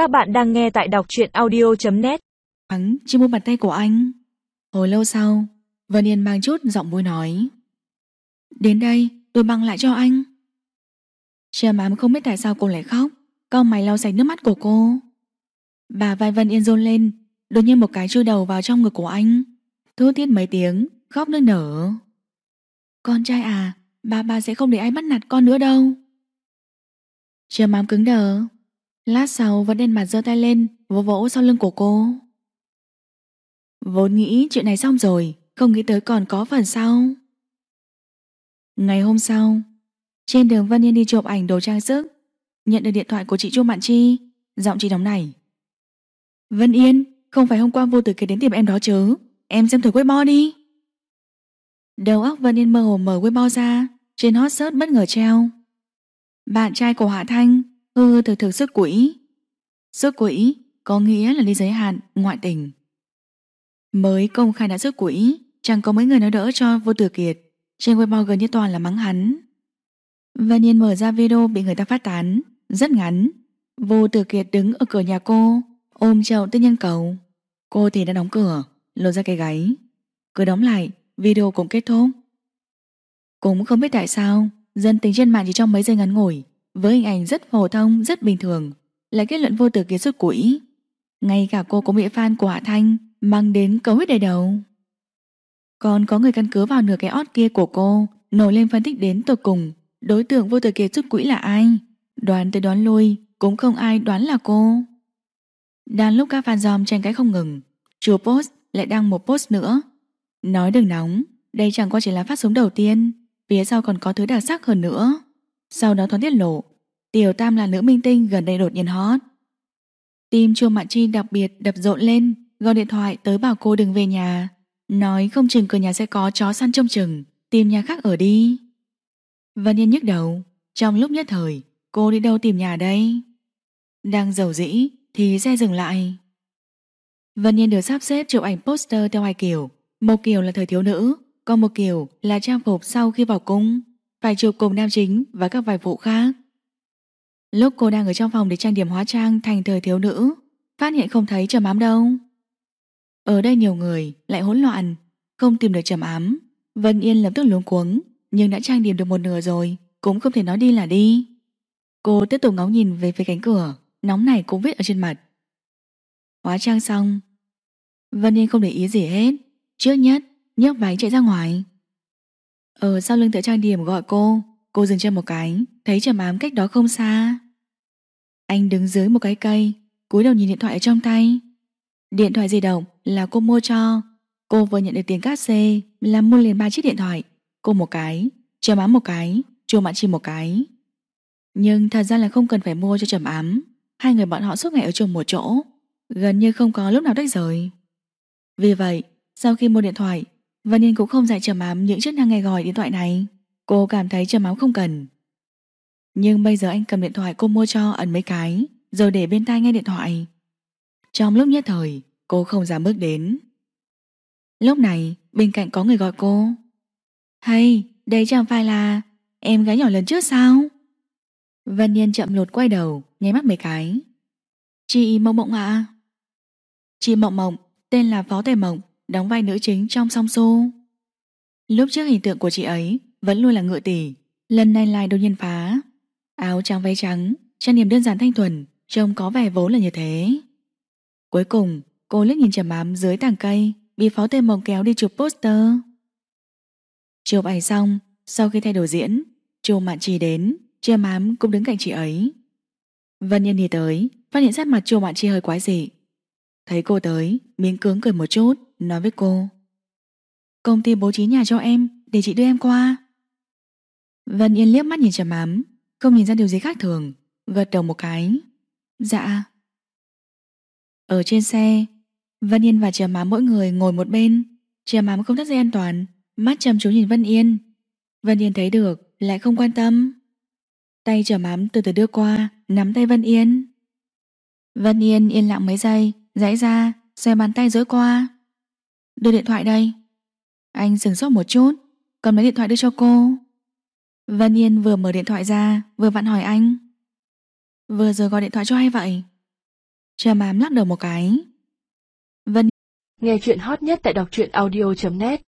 Các bạn đang nghe tại đọc truyện audio.net Hắn chỉ mua bàn tay của anh. Hồi lâu sau, Vân Yên mang chút giọng vui nói. Đến đây, tôi băng lại cho anh. Trầm mám không biết tại sao cô lại khóc Cao mày lau sạch nước mắt của cô. Bà vai Vân Yên rôn lên, Đột nhiên một cái chui đầu vào trong ngực của anh. Thu thiết mấy tiếng, Khóc nức nở. Con trai à Ba ba sẽ không để ai bắt nạt con nữa đâu. Trầm mám cứng đờ. Lát sau, vẫn đen mặt giơ tay lên, Vỗ vỗ sau lưng của cô. Vốn nghĩ chuyện này xong rồi, Không nghĩ tới còn có phần sau. Ngày hôm sau, Trên đường Vân Yên đi chụp ảnh đồ trang sức, Nhận được điện thoại của chị Chu Mạn Chi, Giọng chị đóng này Vân Yên, Không phải hôm qua vô tử kiệt đến tìm em đó chứ? Em xem thử Weibo đi. Đầu óc Vân Yên mơ hồ mở Weibo ra, Trên hot search bất ngờ treo. Bạn trai của Hạ Thanh Hư thực thực sức quỹ Sức quỹ có nghĩa là đi giới hạn Ngoại tình. Mới công khai đã sức quỹ Chẳng có mấy người nói đỡ cho vô tử kiệt. Trên Weibo gần như toàn là mắng hắn. Vân Yên mở ra video bị người ta phát tán, Rất ngắn. Vô tử kiệt đứng ở cửa nhà cô, Ôm chậu tư nhân cầu. Cô thì đã đóng cửa Lột ra cái gáy. Cứ đóng lại, Video cũng kết thúc. Cũng không biết tại sao, Dân tình trên mạng chỉ trong mấy giây ngắn ngủi. Với hình ảnh rất phổ thông, rất bình thường là kết luận vô tử kiệt xuất quỹ Ngay cả cô cũng bị fan của Hạ Thanh Mang đến cấu huyết đầy đầu. Còn có người căn cứ vào nửa cái ót kia của cô Nổi lên phân tích đến tột cùng Đối tượng vô tử kiệt xuất quỹ là ai? Đoán tới đoán lui Cũng không ai đoán là cô. Đang lúc các fan dòm tranh cãi không ngừng Chùa post lại đăng một post nữa. Nói đừng nóng Đây chẳng qua chỉ là phát súng đầu tiên Phía sau còn có thứ đặc sắc hơn nữa. Sau đó thoáng tiết lộ, Tiểu Tam là nữ minh tinh gần đây đột nhiên hot. Tim Chu Mạn Chi đặc biệt đập rộn lên, Gọi điện thoại tới bảo cô đừng về nhà. Nói không chừng cửa nhà sẽ có chó săn trông chừng, Tìm nhà khác ở đi. Vân Yên nhức đầu, Trong lúc nhất thời, Cô đi đâu tìm nhà đây? Đang giàu dĩ, Thì xe dừng lại. Vân Yên được sắp xếp chụp ảnh poster theo hai kiểu, Một kiểu là thời thiếu nữ, Còn một kiểu là trang phục sau khi vào cung. Phải chụp cùng nam chính và các vài vụ khác. Lúc cô đang ở trong phòng để trang điểm hóa trang thành thời thiếu nữ, Phát hiện không thấy trầm ám đâu. Ở đây nhiều người lại hỗn loạn, Không tìm được trầm ám. Vân Yên lập tức luống cuống, Nhưng đã trang điểm được một nửa rồi, Cũng không thể nói đi là đi. Cô tiếp tục ngóng nhìn về phía cánh cửa, Nóng này cũng viết ở trên mặt. Hóa trang xong. Vân Yên không để ý gì hết. Trước nhất, nhấc váy chạy ra ngoài. Ở sau lưng tựa trang điểm gọi cô Cô dừng chân một cái Thấy trầm ám cách đó không xa. Anh đứng dưới một cái cây cúi đầu nhìn điện thoại ở trong tay. Điện thoại di động là cô mua cho. Cô vừa nhận được tiền cát xê Là mua liền ba chiếc điện thoại. Cô một cái, trầm ám một cái Chùa Mạn Chi một cái. Nhưng thật ra là không cần phải mua cho trầm ám. Hai người bọn họ suốt ngày ở chung một chỗ Gần như không có lúc nào tách rời. Vì vậy Sau khi mua điện thoại Vân Yên cũng không dạy trầm ám những chức năng nghe gọi điện thoại này. Cô cảm thấy trầm ám không cần. Nhưng bây giờ anh cầm điện thoại cô mua cho ẩn mấy cái, Rồi để bên tai nghe điện thoại. Trong lúc nhất thời, Cô không dám bước đến. Lúc này, bên cạnh có người gọi cô. Hay đây chẳng phải là Em gái nhỏ lần trước sao? Vân Yên chậm lột quay đầu, Nháy mắt mấy cái. Chị Mộng Mộng ạ. Chị Mộng Mộng, Tên là Phó Tề Mộng. Đóng vai nữ chính trong song xô Lúc trước hình tượng của chị ấy Vẫn luôn là ngựa tỷ Lần này lại đột nhiên phá. Áo trắng, váy trắng, Trang điểm đơn giản thanh thuần, Trông có vẻ vốn là như thế. Cuối cùng, cô liếc nhìn trầm mám dưới tàng cây, Bị Phó tên Mộng kéo đi chụp poster. Chụp ảnh xong, Sau khi thay đổi diễn, Chu Mạn trì đến, Trầm mám cũng đứng cạnh chị ấy. Vân Nhân đi tới, Phát hiện sát mặt Chu Mạn trì hơi quái dị. Thấy cô tới Miếng cứng cười một chút. Nói với cô. Công ty bố trí nhà cho em, Để chị đưa em qua. Vân Yên liếc mắt nhìn trầm ám Không nhìn ra điều gì khác thường, Gật đầu một cái. Dạ. Ở trên xe, Vân Yên và trầm ám mỗi người ngồi một bên. Trầm ám không thắt dây an toàn, Mắt chăm chú nhìn Vân Yên. Vân Yên thấy được, lại không quan tâm. Tay trầm ám từ từ đưa qua, Nắm tay Vân Yên. Vân Yên yên lặng mấy giây Giãy ra, Xoay bàn tay dối qua. Đưa điện thoại đây. Anh dừng sốt một chút. Cầm lấy điện thoại đưa cho cô. Vân Yên vừa mở điện thoại ra, Vừa vặn hỏi anh. Vừa rồi gọi điện thoại cho ai vậy? Trầm ám lắc đầu một cái. Vân Nghe chuyện hot nhất tại đọc truyện audio.net